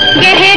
के